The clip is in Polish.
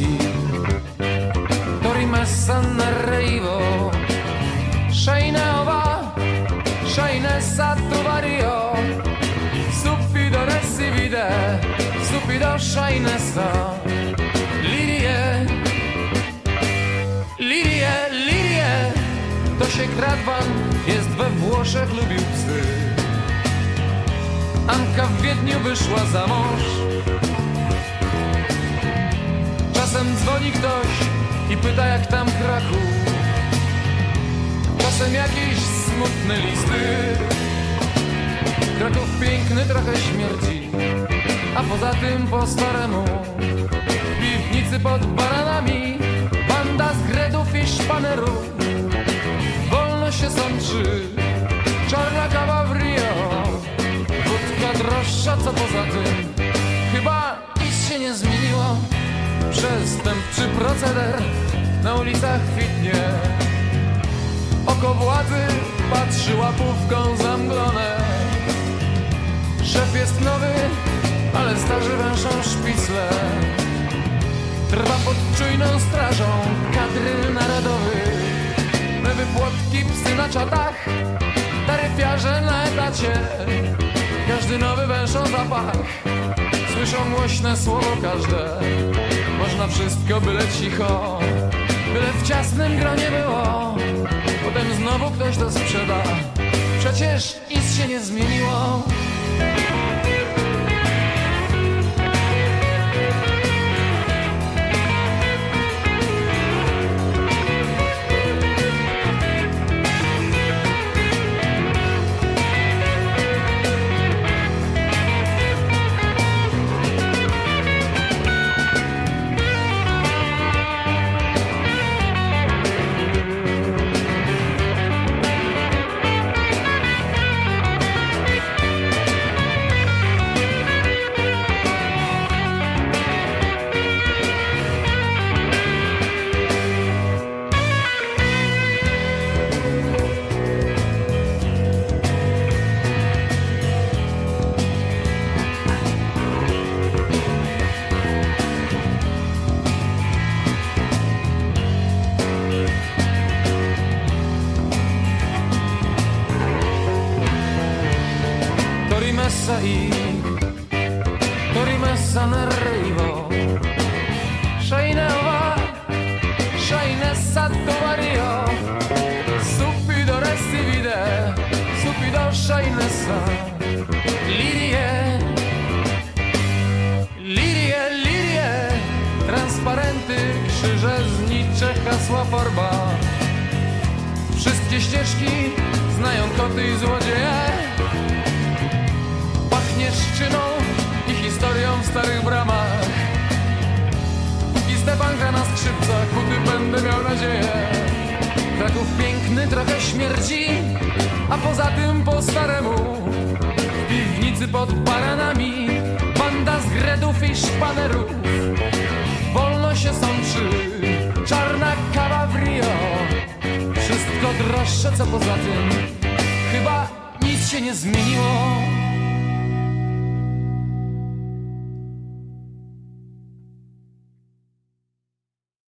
i Torimessa Narreivo Sciaineova Sciainessa Tuvario Stupido resi vide Stupido Sciainessa Lirie Lirie, lirie. To się Kradwan jest we Włoszech lubił psy. Anka w Wiedniu wyszła za mąż Czasem dzwoni ktoś i pyta jak tam Kraków. Czasem jakieś smutne listy Kraków piękny trochę śmierci A poza tym po staremu. W piwnicy pod baranami Banda z gredów i szpanerów Wolno się sączy Czarna kawa w Rio. Wódka droższa co poza tym Przestępczy proceder Na ulicach kwitnie. Oko władzy patrzy łapówką zamglone Szef jest nowy, ale starzy węszą szpicle. Trwa pod czujną strażą kadry narodowych Mewy płotki, psy na czatach Taryfiarze na etacie. Każdy nowy węszą zapach Słyszą głośne słowo każde Można wszystko, byle cicho Byle w ciasnym gronie było. Potem znowu ktoś to sprzeda. Przecież nic się nie zmieniło Torimessa i Torimessa n'arrivo. Sciaineova Sciainessa Tovario Stupido resti vide Stupido Sciainessa Lirie Lirie, lirie Transparenty, krzyże, znicze, hasła, forba Wszystkie ścieżki znają koty i złodzieje skrzypcach, póty będę miał nadzieję. Kraków piękny, trochę śmierdzi, a poza tym po staremu. W piwnicy pod baranami, banda z gredów i szpanerów. Wolno się sączy, czarna kawa w Rio. Wszystko droższe, co poza tym. Chyba nic się nie zmieniło